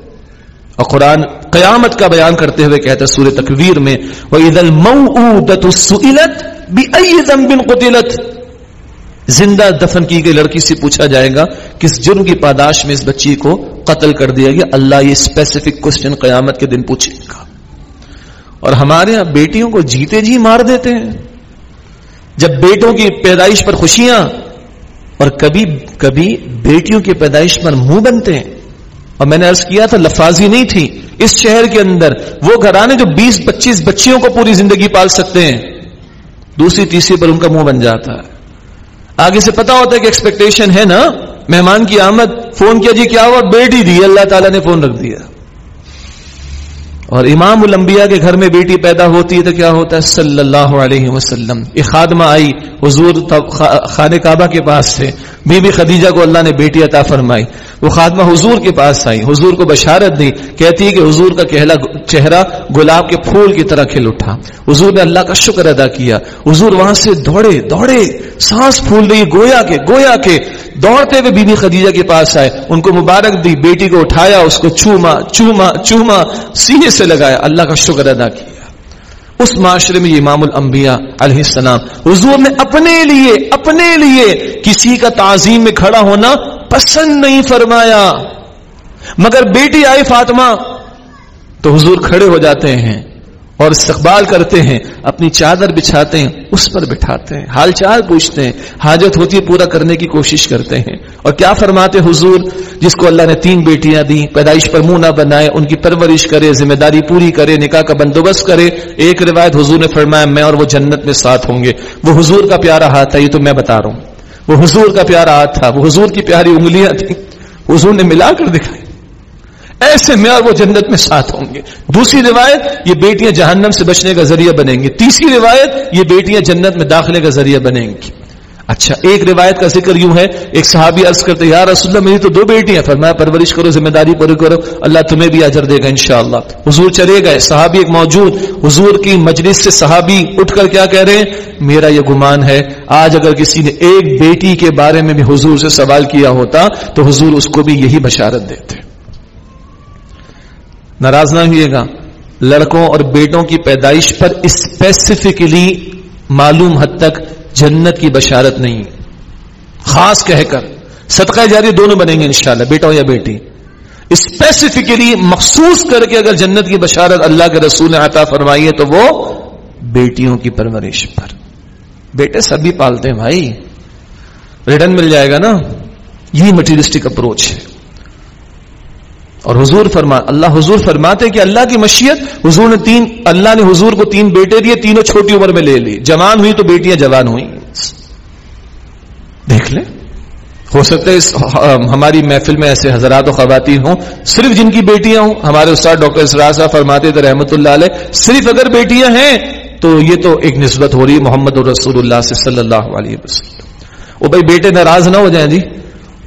اور قرآن قیامت کا بیان کرتے ہوئے کہتا ہے، سورہ تکویر میں، وَإِذَا الْمَوْعُودَةُ سُئِلَتْ بِأَيِّ ذَنْبٍ قُتِلَتْ۔ زندہ دفن کی گئی لڑکی سے پوچھا جائے گا، کس جرم کی پاداش میں اس بچی کو قتل کر دیا گیا؟ اللہ یہ اسپیسیفک کوشچن قیامت کے دن پوچھے گا۔ اور ہمارے یہاں بیٹیوں کو جیتے جی مار دیتے ہیں۔ جب بیٹوں کی پیدائش پر خوشیاں اور کبھی کبھی بیٹیوں کی پیدائش پر منہ بنتے ہیں۔ اور میں نے ارض کیا تھا، لفاظی نہیں تھی۔ اس شہر کے اندر وہ گھرانے جو بیس پچیس بچیوں کو پوری زندگی پال سکتے ہیں، دوسری تیسری پر ان کا منہ بن جاتا ہے۔ آگے سے پتا ہوتا ہے کہ ایکسپیکٹیشن ہے نا۔ مہمان کی آمد، فون کیا جی کیا ہوا؟ بیٹی دی، اللہ تعالیٰ نے فون رکھ دیا۔ اور امام الانبیاء کے گھر میں بیٹی پیدا ہوتی ہے تو کیا ہوتا ہے؟ صلی اللہ علیہ وسلم۔ ایک خادمہ آئی، حضور خانہ کعبہ کے پاس سے۔ بی بی خدیجہ کو اللہ نے بیٹی عطا فرمائی۔ وہ خادمہ حضور کے پاس آئی، حضور کو بشارت دی، کہتی ہے کہ حضور کا کہلا چہرہ گلاب کے پھول کی طرح کھل اٹھا۔ حضور نے اللہ کا شکر ادا کیا۔ حضور وہاں سے دوڑے دوڑے۔ سانس پھول رہی، گویا کے گویا کے۔ دوڑتے ہوئے بی بی خدیجہ کے پاس آئے۔ ان کو مبارک دی، بیٹی کو اٹھایا، اس کو چوما چوما چوما، سینے سے لگایا۔ اللہ کا شکر ادا کیا۔ اس معاشرے میں امام الانبیاء علیہ السلام، حضور نے اپنے لیے اپنے لیے کسی کا تعظیم میں کھڑا ہونا پسند نہیں فرمایا۔ مگر بیٹی آئی فاطمہ، تو حضور کھڑے ہو جاتے ہیں اور استقبال کرتے ہیں، اپنی چادر بچھاتے ہیں، اس پر بٹھاتے ہیں۔ حال چال پوچھتے ہیں، حاجت ہوتی ہے پورا کرنے کی کوشش کرتے ہیں۔ اور کیا فرماتے حضور، جس کو اللہ نے تین بیٹیاں دی پیدائش پر منہ نہ بنائے، ان کی پرورش کرے، ذمہ داری پوری کرے، نکاح کا بندوبست کرے۔ ایک روایت حضور نے فرمایا، میں اور وہ جنت میں ساتھ ہوں گے۔ وہ حضور کا پیارا ہاتھ تھا یہ تو میں بتا رہا ہوں۔ وہ حضور کا پیارا ہاتھ تھا، وہ حضور کی پیاری انگلیاں تھیں۔ حضور نے ملا کر دکھائی۔ ایسے میں اور وہ جنت میں ساتھ ہوں گے۔ دوسری روایت، یہ بیٹیاں جہنم سے بچنے کا ذریعہ بنیں گی۔ تیسری روایت، یہ بیٹیاں جنت میں داخلے کا ذریعہ بنیں گی۔ اچھا ایک روایت کا ذکر یوں ہے، ایک صحابی عرض کرتے، یا رسول اللہ، میری تو دو بیٹی ہیں۔ فرمایا، پرورش کرو، ذمہ داری پوری کرو۔ اللہ تمہیں بھی اجر دے گا انشاءاللہ۔ حضور چلے گئے۔ صحابی ایک موجود، حضور کی مجلس سے صحابی اٹھ کر کیا کہہ رہے ہیں؟ میرا یہ گمان ہے، آج اگر کسی نے ایک بیٹی کے بارے میں بھی حضور سے سوال کیا ہوتا، تو حضور اس کو بھی یہی بشارت دیتے۔ ناراض نہ ہوئے گا۔ لڑکوں اور بیٹوں کی پیدائش پر اسپیسیفکلی معلوم حد تک جنت کی بشارت نہیں خاص کہہ کر صدقہ جاری دونوں بنیں گے انشاءاللہ بیٹا ہو یا بیٹی۔ اسپیسیفکلی مخصوص کر کے اگر جنت کی بشارت اللہ کے رسول نے عطا فرمائی ہے تو وہ بیٹیوں کی پرورش پر۔ بیٹے سبھی پالتے ہیں بھائی۔ ریٹرن مل جائے گا نا؟ یہی مٹیریلسٹک اپروچ ہے۔ اور حضور فرما، اللہ حضور فرماتے کہ اللہ کی مشیت حضور نے تین، اللہ نے حضور کو تین بیٹے دیے، تینوں چھوٹی عمر میں لے لی۔ جوان ہوئی تو بیٹیاں جوان ہوئی دیکھ لیں۔ ہو سکتا ہے ہماری محفل میں ایسے حضرات و خواتین ہوں، صرف جن کی بیٹیاں ہوں۔ ہمارے استاد ڈاکٹر اسراج صاحب فرماتے تھے رحمت اللہ علیہ، صرف اگر بیٹیاں ہیں تو یہ تو ایک نسبت ہو رہی ہے، محمد رسول اللہ سے صلی اللہ علیہ وسلم۔ وہ بھائی بیٹے ناراض نہ ہو جائیں جی۔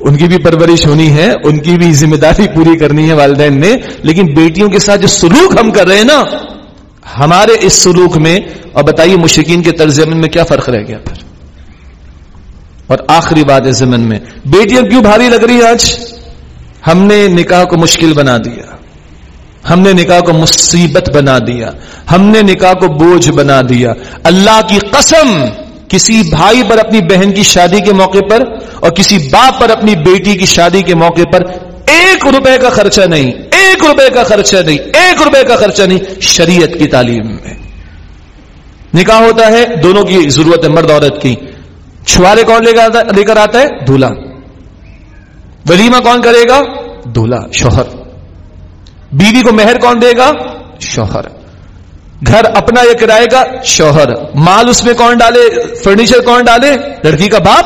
ان کی بھی پرورش ہونی ہے، ان کی بھی ذمہ داری پوری کرنی ہے والدین نے، لیکن بیٹیوں کے ساتھ جو سلوک ہم کر رہے ہیں نا، ہمارے اس سلوک میں، اور بتائیے مشکین کے طرز عمل میں کیا فرق رہ گیا پھر؟ اور آخری بات ہے زمن میں، بیٹیاں کیوں بھاری لگ رہی آج؟ ہم نے نکاح کو مشکل بنا دیا، ہم نے نکاح کو مصیبت بنا دیا، ہم نے نکاح کو بوجھ بنا دیا، اللہ کی قسم کسی بھائی پر اپنی بہن کی شادی کے موقع پر اور کسی باپ پر اپنی بیٹی کی شادی کے موقع پر ایک روپے کا خرچہ نہیں، ایک روپے کا خرچہ نہیں، ایک روپے کا خرچہ نہیں، شریعت کی تعلیم میں نکاح ہوتا ہے، دونوں کی ضرورت ہے، مرد عورت کی۔ چھوارے کون لے کر آتا ہے؟ دولہا۔ ولیمہ کون کرے گا؟ دولہا، شوہر۔ بیوی کو مہر کون دے گا؟ شوہر۔ گھر اپنا یا کرائے گا، شوہر۔ مال اس میں کون ڈالے؟ فرنیچر کون ڈالے؟ لڑکی کا باپ؟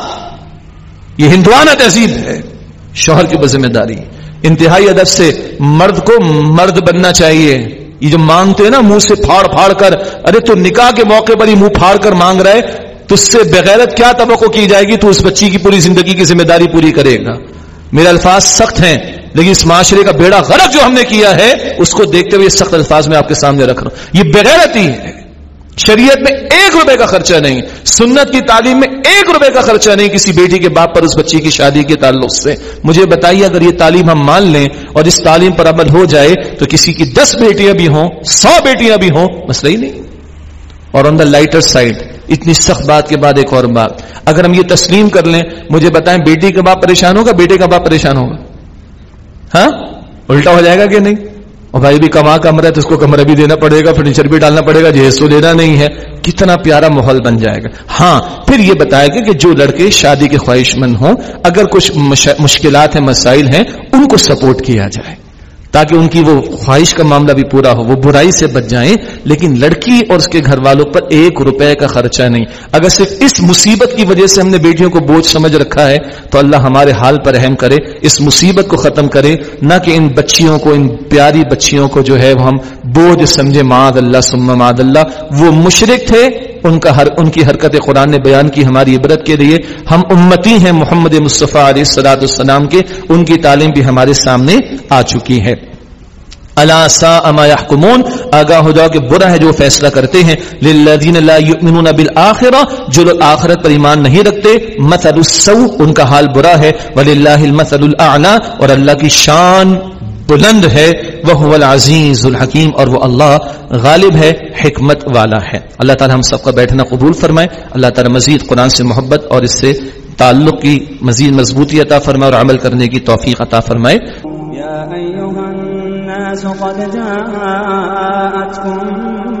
یہ ہندوانہ تہذیب ہے۔ شوہر کی ذمہ داری۔ انتہائی ادب سے مرد کو مرد بننا چاہیے۔ یہ جو مانگتے ہیں نا، منہ سے پھاڑ پھاڑ کر، ارے تو نکاح کے موقع پر ہی منہ پھاڑ کر مانگ رہے تو اس سے بغیرت کیا توقع کی جائے گی؟ تو اس بچی کی پوری زندگی کی ذمہ داری پوری کرے گا۔ میرے الفاظ سخت ہیں۔ لیکن اس معاشرے کا بیڑا غلط جو ہم نے کیا ہے، اس کو دیکھتے ہوئے سخت الفاظ میں آپ کے سامنے رکھ رہا ہوں۔ یہ بغیرت ہی ہے۔ شریعت میں ایک روپے کا خرچہ نہیں، سنت کی تعلیم میں ایک روپے کا خرچہ نہیں کسی بیٹی کے باپ پر، اس بچی کی شادی کے تعلق سے۔ مجھے بتائیے، اگر یہ تعلیم ہم مان لیں اور اس تعلیم پر عمل ہو جائے، تو کسی کی دس بیٹیاں بھی ہوں، سو بیٹیاں بھی ہوں، مسئلہ ہی نہیں۔ اور آن دا لائٹر سائڈ اتنی سخت بات کے بعد ایک اور بات۔ اگر ہم یہ تسلیم کر لیں، مجھے بتائیں بیٹی کا باپ پریشان ہوگا، بیٹے کا باپ پریشان ہوگا؟ ہاں؟ الٹا ہو جائے گا کہ نہیں؟ اور بھائی بھی کما کمرہ ہے تو اس کو کمرہ بھی دینا پڑے گا، فرنیچر بھی ڈالنا پڑے گا، جہیز تو دینا نہیں ہے۔ کتنا پیارا ماحول بن جائے گا۔ ہاں پھر یہ بتائے گا کہ جو لڑکے شادی کے خواہش مند ہوں، اگر کچھ مشکلات ہیں، مسائل ہیں، ان کو سپورٹ کیا جائے۔ تاکہ ان کی وہ خواہش کا معاملہ بھی پورا ہو، وہ برائی سے بچ جائیں، لیکن لڑکی اور اس کے گھر والوں پر ایک روپے کا خرچہ نہیں۔ اگر صرف اس مصیبت کی وجہ سے ہم نے بیٹیوں کو بوجھ سمجھ رکھا ہے، تو اللہ ہمارے حال پر اہم کرے، اس مصیبت کو ختم کرے، نہ کہ ان بچیوں کو، ان پیاری بچیوں کو جو ہے، وہ ہم بوجھ سمجھے ماد اللہ سم ماد اللہ۔ وہ مشرق تھے ان کا ہر ان کی حرکت قرآن نے بیان کی ہماری عبرت کے لیے۔ ہم امتی ہیں محمد مصطفیٰ علیہ السلاۃ السلام کے۔ ان کی تعلیم بھی ہمارے سامنے آ چکی ہے۔ اللہ سا اما یحکمون آگاہ ہو جاؤ کہ برا ہے جو فیصلہ کرتے ہیں۔ للذین لا یؤمنون بالآخرہ۔ جو لوگ آخرت پر ایمان نہیں رکھتے، مثل السوء، ان کا حال برا ہے۔ وللہ المثل الاعلی اور اللہ کی شان۔ بلند ہے وہ العزیز الحکیم اور وہ اللہ غالب ہے، حکمت والا ہے۔ اللہ تعالی ہم سب کا بیٹھنا قبول فرمائے۔ اللہ تعالی مزید قرآن سے محبت اور اس سے تعلق کی مزید مضبوطی عطا فرمائے اور عمل کرنے کی توفیق عطا فرمائے۔ یا الناس قد جاءتكم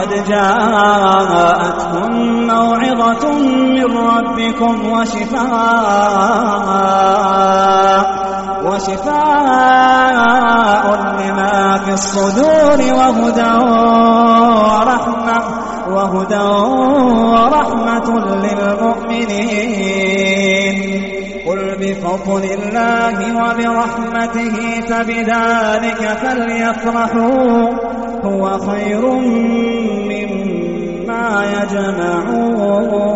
قد جاءتكم موعظة من ربكم وشفاء وشفاء لما في الصدور وهدى ورحمة وهدى ورحمة للمؤمنين. قل بفضل الله وبرحمته فبذلك فليفرحوا. هو خير مما يجمعون.